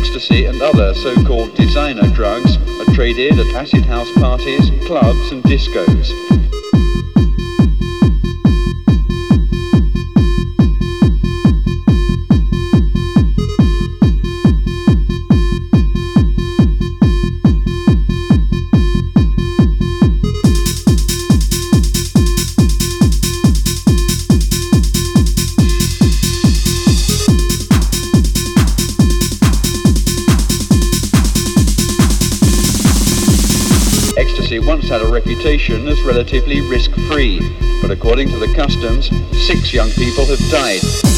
ecstasy and other so-called designer drugs are traded at acid house parties, clubs and discos. Ecstasy once had a reputation as relatively risk-free, but according to the customs, six young people have died.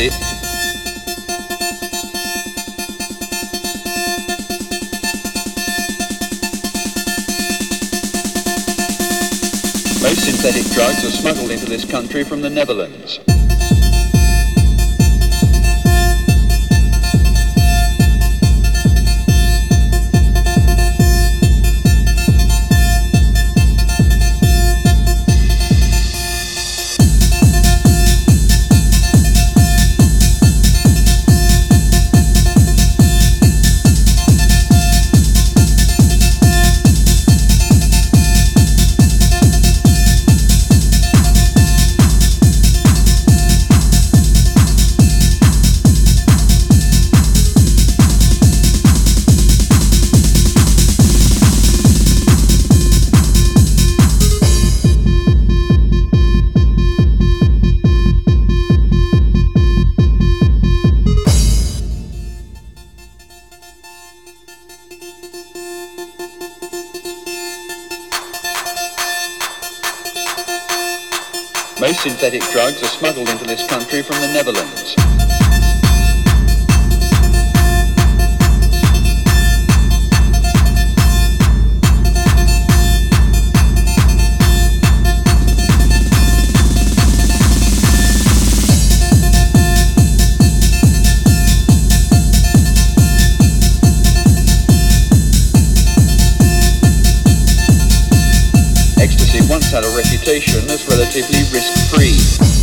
Most synthetic drugs are smuggled into this country from the Netherlands. Most synthetic drugs are smuggled into this country from the Netherlands. Once had a reputation as relatively risk-free.